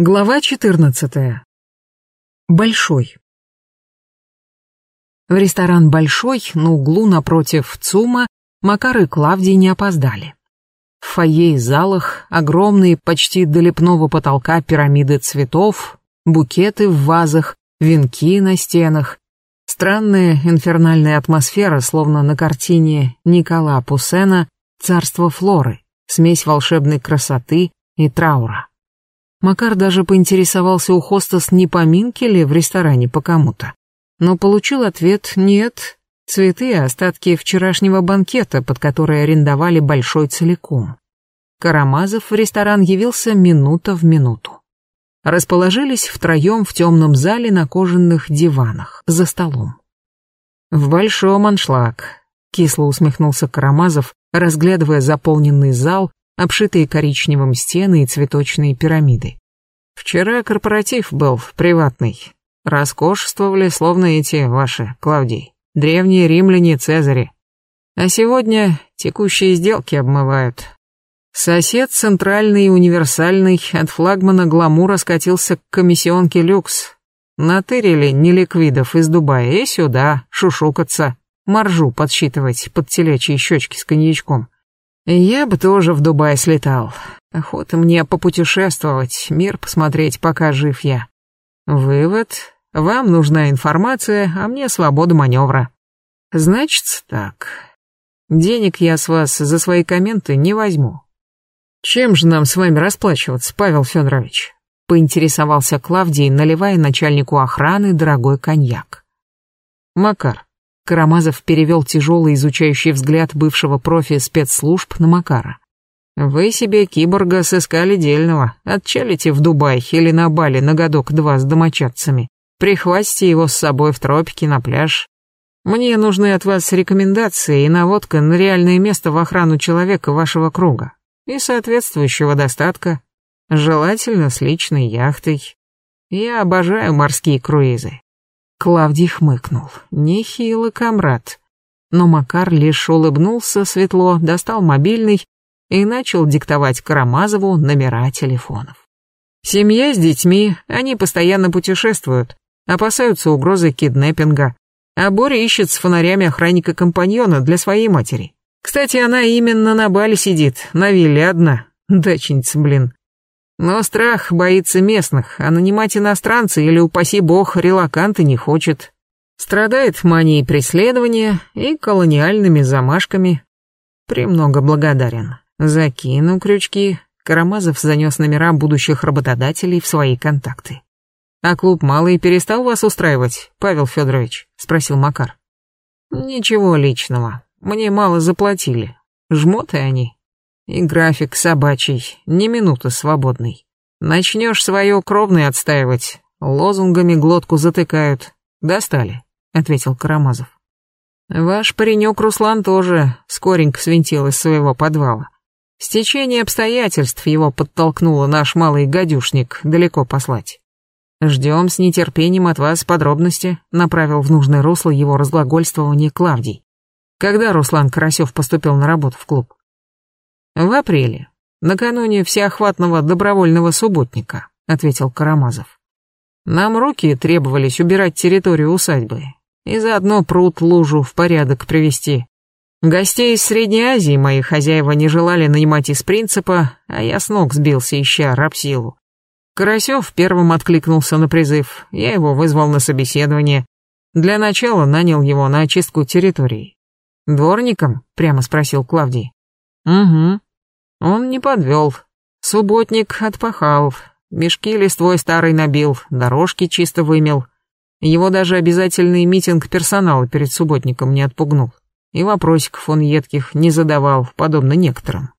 Глава 14. Большой. В ресторан «Большой» на углу напротив ЦУМа Макар и Клавдий не опоздали. В фойе и залах огромные, почти до лепного потолка пирамиды цветов, букеты в вазах, венки на стенах. Странная инфернальная атмосфера, словно на картине Никола Пуссена «Царство Флоры», смесь волшебной красоты и траура. Макар даже поинтересовался у хостес, не поминки ли в ресторане по кому-то. Но получил ответ «нет». Цветы — остатки вчерашнего банкета, под который арендовали большой целиком. Карамазов в ресторан явился минута в минуту. Расположились втроем в темном зале на кожаных диванах, за столом. «В большом аншлаг», — кисло усмехнулся Карамазов, разглядывая заполненный зал обшитые коричневым стены и цветочные пирамиды. Вчера корпоратив был приватный. Роскошествовали, словно эти ваши, Клавдий, древние римляне Цезари. А сегодня текущие сделки обмывают. Сосед центральный и универсальный от флагмана гламура скатился к комиссионке люкс. Натырили неликвидов из Дубая и сюда шушукаться, маржу подсчитывать под телячьи щечки с коньячком. Я бы тоже в Дубай слетал. Охота мне попутешествовать, мир посмотреть, пока жив я. Вывод. Вам нужна информация, а мне свобода маневра. Значит так. Денег я с вас за свои комменты не возьму. Чем же нам с вами расплачиваться, Павел Федорович? Поинтересовался Клавдий, наливая начальнику охраны дорогой коньяк. Макар, Карамазов перевел тяжелый изучающий взгляд бывшего профи спецслужб на Макара. «Вы себе киборга сыскали дельного, отчалите в Дубай или на Бали на годок-два с домочадцами. Прихватите его с собой в тропики на пляж. Мне нужны от вас рекомендации и наводка на реальное место в охрану человека вашего круга и соответствующего достатка, желательно с личной яхтой. Я обожаю морские круизы. Клавдий хмыкнул. Нехило, комрад. Но Макар лишь улыбнулся светло, достал мобильный и начал диктовать Карамазову номера телефонов. Семья с детьми, они постоянно путешествуют, опасаются угрозы киднеппинга. А Боря ищет с фонарями охранника-компаньона для своей матери. Кстати, она именно на Бали сидит, на вилле одна. Дачница, блин. Но страх боится местных, а нанимать иностранца или, упаси бог, релаканты не хочет. Страдает манией преследования и колониальными замашками. Премного благодарен. Закину крючки. Карамазов занес номера будущих работодателей в свои контакты. «А клуб «Малый» перестал вас устраивать, Павел Федорович?» — спросил Макар. «Ничего личного. Мне мало заплатили. Жмоты они. И график собачий, ни минуты свободный. Начнешь свое кровное отстаивать, лозунгами глотку затыкают. Достали, ответил Карамазов. Ваш паренек Руслан тоже скоренько свинтил из своего подвала. Стечение обстоятельств его подтолкнуло наш малый гадюшник далеко послать. Ждем с нетерпением от вас подробности, направил в нужное русло его разглагольствование Клавдий. Когда Руслан Карасев поступил на работу в клуб? «В апреле, накануне всеохватного добровольного субботника», — ответил Карамазов. «Нам руки требовались убирать территорию усадьбы и заодно пруд лужу в порядок привести. Гостей из Средней Азии мои хозяева не желали нанимать из принципа, а я с ног сбился, ища рабсилу. Карасев первым откликнулся на призыв, я его вызвал на собеседование. Для начала нанял его на очистку территории. «Дворником?» — прямо спросил Клавдий. «Угу. Он не подвел. Субботник отпахал, мешки листвой старый набил, дорожки чисто вымел. Его даже обязательный митинг персонала перед субботником не отпугнул. И вопросиков он едких не задавал, подобно некоторым.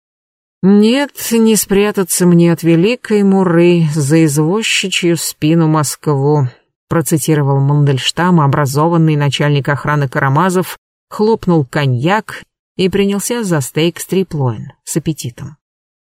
«Нет, не спрятаться мне от великой муры за извозчичью спину Москву», процитировал Мандельштам, образованный начальник охраны Карамазов, хлопнул коньяк и принялся за стейк стриплоин с аппетитом.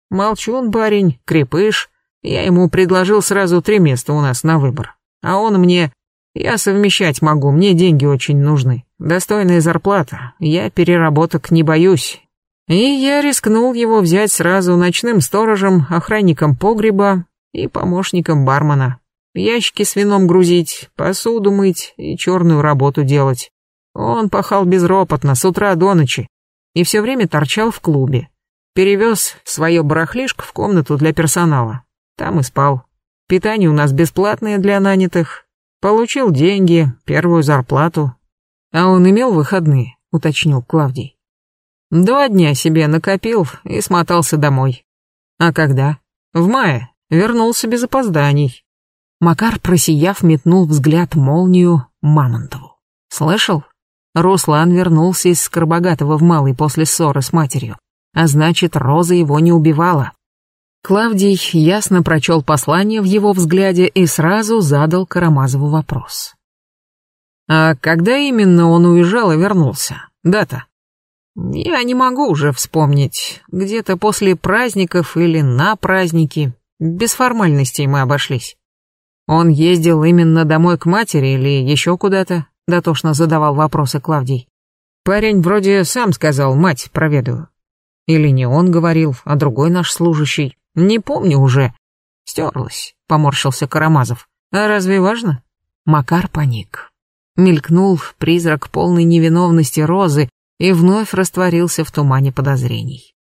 Молчун парень, крепыш. Я ему предложил сразу три места у нас на выбор. А он мне... Я совмещать могу, мне деньги очень нужны. Достойная зарплата, я переработок не боюсь. И я рискнул его взять сразу ночным сторожем, охранником погреба и помощником бармена. Ящики с вином грузить, посуду мыть и черную работу делать. Он пахал безропотно с утра до ночи и все время торчал в клубе. Перевез свое барахлишко в комнату для персонала. Там и спал. Питание у нас бесплатное для нанятых. Получил деньги, первую зарплату. А он имел выходные, уточнил Клавдий. Два дня себе накопил и смотался домой. А когда? В мае. Вернулся без опозданий. Макар, просияв, метнул взгляд молнию Мамонтову. Слышал? Руслан вернулся из Скоробогатого в Малый после ссоры с матерью. А значит, Роза его не убивала. Клавдий ясно прочел послание в его взгляде и сразу задал Карамазову вопрос. «А когда именно он уезжал и вернулся? Дата?» Я не могу уже вспомнить. Где-то после праздников или на праздники. Без формальностей мы обошлись. Он ездил именно домой к матери или еще куда-то? Дотошно задавал вопросы Клавдий. Парень вроде сам сказал, мать проведу. Или не он говорил, а другой наш служащий. Не помню уже. Стерлась, поморщился Карамазов. А разве важно? Макар паник. Мелькнул призрак полной невиновности Розы, и вновь растворился в тумане подозрений.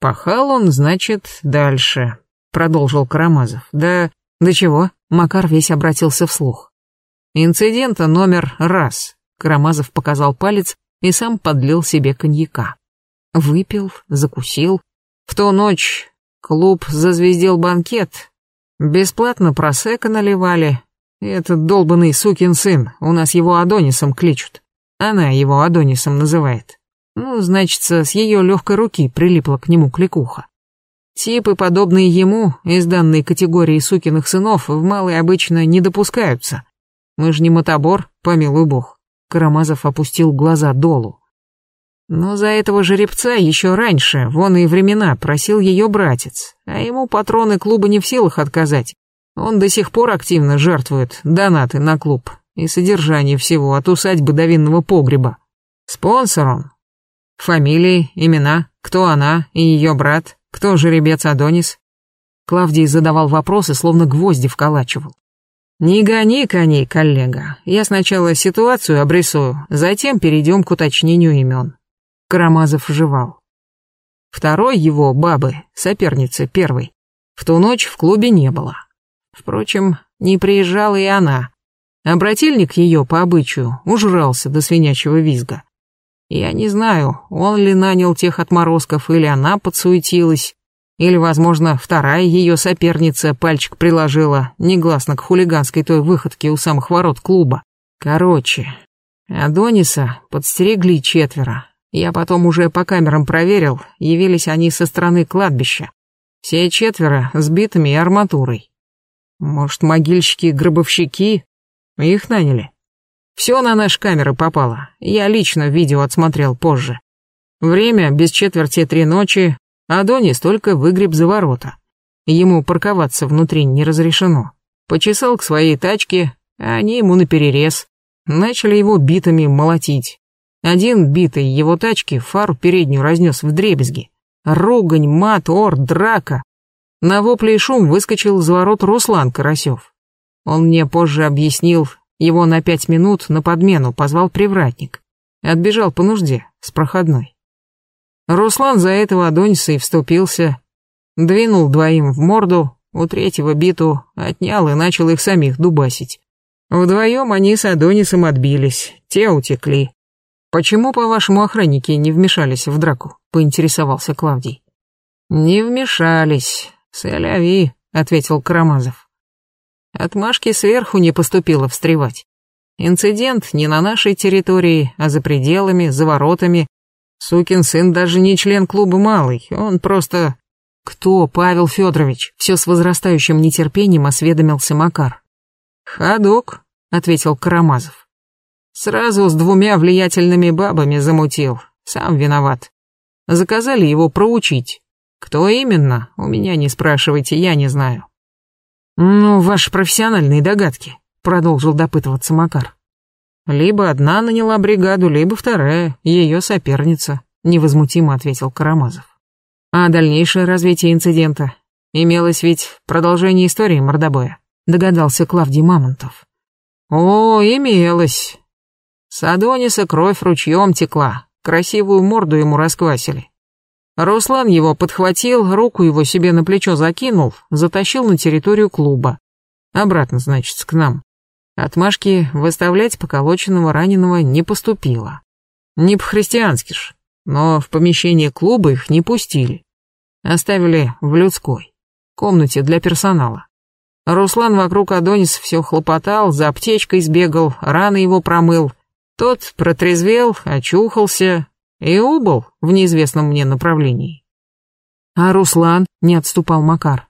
«Пахал он, значит, дальше», — продолжил Карамазов. «Да... до чего?» — Макар весь обратился вслух. «Инцидента номер раз», — Карамазов показал палец и сам подлил себе коньяка. Выпил, закусил. В ту ночь клуб зазвездил банкет. Бесплатно просека наливали. Этот долбанный сукин сын, у нас его Адонисом кличут. Она его Адонисом называет. Ну, значится, с ее легкой руки прилипла к нему кликуха. Типы, подобные ему, из данной категории сукиных сынов, в малой обычно не допускаются. Мы же не мотобор, помилуй бог. Карамазов опустил глаза долу. Но за этого жеребца еще раньше, вон и времена, просил ее братец, а ему патроны клуба не в силах отказать. Он до сих пор активно жертвует донаты на клуб и содержание всего от усадьбы до винного погреба. Спонсор он, Фамилии, имена, кто она и ее брат, кто жеребец Адонис? Клавдий задавал вопросы, словно гвозди вколачивал. «Не гони коней, коллега. Я сначала ситуацию обрисую, затем перейдем к уточнению имен». Карамазов жевал. Второй его, бабы, соперницы первой, в ту ночь в клубе не было. Впрочем, не приезжала и она. Обратильник ее, по обычаю, ужрался до свинячьего визга. Я не знаю, он ли нанял тех отморозков, или она подсуетилась, или, возможно, вторая ее соперница пальчик приложила, негласно к хулиганской той выходке у самых ворот клуба. Короче, Адониса подстерегли четверо. Я потом уже по камерам проверил, явились они со стороны кладбища. Все четверо с битами и арматурой. Может, могильщики-гробовщики? Их наняли? Все на наши камеры попало. Я лично видео отсмотрел позже. Время без четверти три ночи, Адонис только выгреб за ворота. Ему парковаться внутри не разрешено. Почесал к своей тачке, а они ему наперерез. Начали его битами молотить. Один битый его тачки фару переднюю разнес в дребезги. Ругань, мат, ор, драка. На вопли и шум выскочил за ворот Руслан Карасев. Он мне позже объяснил, его на пять минут на подмену позвал привратник. Отбежал по нужде, с проходной. Руслан за этого Адониса и вступился. Двинул двоим в морду, у третьего биту отнял и начал их самих дубасить. Вдвоем они с Адонисом отбились, те утекли. «Почему, по-вашему, охранники не вмешались в драку?» — поинтересовался Клавдий. «Не вмешались, сэляви», — ответил Карамазов. Отмашки сверху не поступило встревать. Инцидент не на нашей территории, а за пределами, за воротами. Сукин сын даже не член клуба «Малый», он просто... Кто, Павел Федорович? Все с возрастающим нетерпением осведомился Макар. Ходок, ответил Карамазов. Сразу с двумя влиятельными бабами замутил, сам виноват. Заказали его проучить. Кто именно, у меня не спрашивайте, я не знаю. «Ну, ваши профессиональные догадки», — продолжил допытываться Макар. «Либо одна наняла бригаду, либо вторая, ее соперница», — невозмутимо ответил Карамазов. «А дальнейшее развитие инцидента? Имелось ведь продолжение истории мордобоя, догадался Клавдий Мамонтов. О, имелось. С Адониса кровь ручьем текла, красивую морду ему расквасили. Руслан его подхватил, руку его себе на плечо закинул, затащил на территорию клуба. Обратно, значит, к нам. Отмашки выставлять поколоченного раненого не поступило. Не по-христиански ж, но в помещение клуба их не пустили. Оставили в людской, комнате для персонала. Руслан вокруг Адонис все хлопотал, за аптечкой сбегал, раны его промыл. Тот протрезвел, очухался и убыл в неизвестном мне направлении. А Руслан не отступал Макар.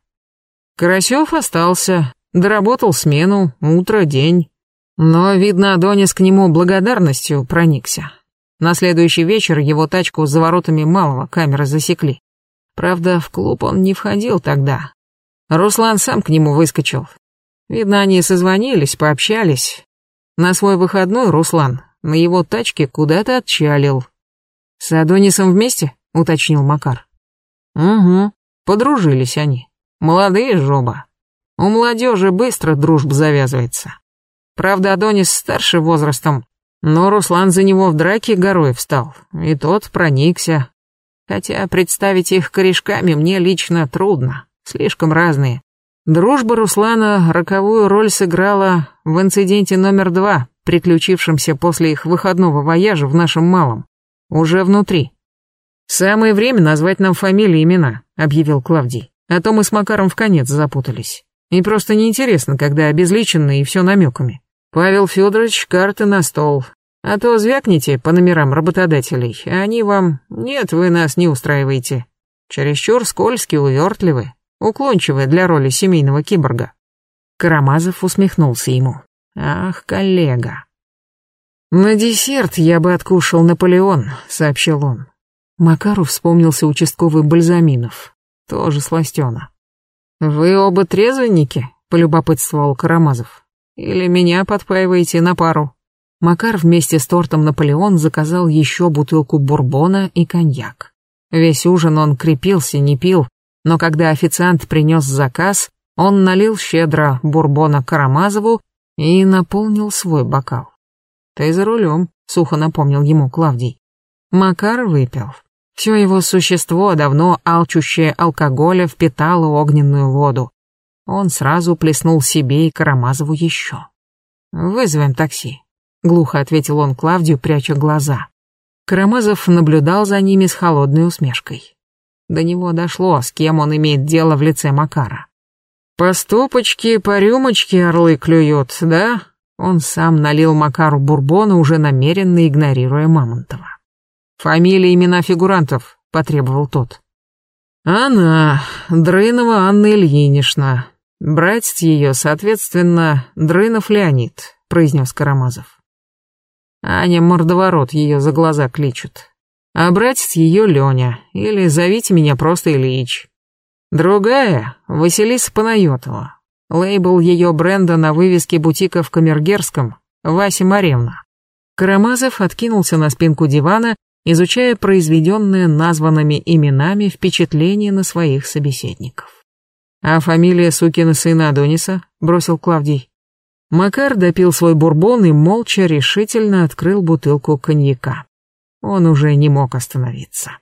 Карасев остался, доработал смену, утро, день. Но, видно, Адонис к нему благодарностью проникся. На следующий вечер его тачку за воротами малого камеры засекли. Правда, в клуб он не входил тогда, Руслан сам к нему выскочил. Видно, они созвонились, пообщались. На свой выходной Руслан на его тачке куда-то отчалил. «С Адонисом вместе?» — уточнил Макар. «Угу, подружились они. Молодые жоба. У молодежи быстро дружба завязывается. Правда, Адонис старше возрастом, но Руслан за него в драке горой встал, и тот проникся. Хотя представить их корешками мне лично трудно слишком разные. Дружба Руслана роковую роль сыграла в инциденте номер два, приключившемся после их выходного вояжа в нашем малом. Уже внутри. «Самое время назвать нам фамилии и имена», — объявил Клавдий. «А то мы с Макаром в конец запутались. И просто неинтересно, когда обезличенно и все намеками. Павел Федорович, карты на стол. А то звякните по номерам работодателей, а они вам... Нет, вы нас не устраиваете. Чересчур скользкие, увертливы уклончивая для роли семейного киборга. Карамазов усмехнулся ему. «Ах, коллега». «На десерт я бы откушал Наполеон», — сообщил он. Макару вспомнился участковый Бальзаминов, тоже сластена. «Вы оба трезвенники?» — полюбопытствовал Карамазов. «Или меня подпаиваете на пару?» Макар вместе с тортом Наполеон заказал еще бутылку бурбона и коньяк. Весь ужин он крепился, не пил, но когда официант принес заказ, он налил щедро бурбона Карамазову и наполнил свой бокал. «Ты за рулем», — сухо напомнил ему Клавдий. Макар выпил. Все его существо, давно алчущее алкоголя, впитало огненную воду. Он сразу плеснул себе и Карамазову еще. «Вызовем такси», — глухо ответил он Клавдию, пряча глаза. Карамазов наблюдал за ними с холодной усмешкой. До него дошло, с кем он имеет дело в лице Макара. «По стопочке, по рюмочке орлы клюют, да?» Он сам налил Макару бурбона, уже намеренно игнорируя Мамонтова. «Фамилия, имена фигурантов», — потребовал тот. «Она, Дрынова Анна Ильинична. Братец ее, соответственно, Дрынов Леонид», — произнес Карамазов. Аня мордоворот ее за глаза кличут а братец ее Леня, или зовите меня просто Ильич. Другая — Василиса Панайотова. Лейбл ее бренда на вывеске бутика в Камергерском — Вася Маревна. Карамазов откинулся на спинку дивана, изучая произведенные названными именами впечатления на своих собеседников. «А фамилия сукина сына Адониса?» — бросил Клавдий. Макар допил свой бурбон и молча решительно открыл бутылку коньяка. Он уже не мог остановиться.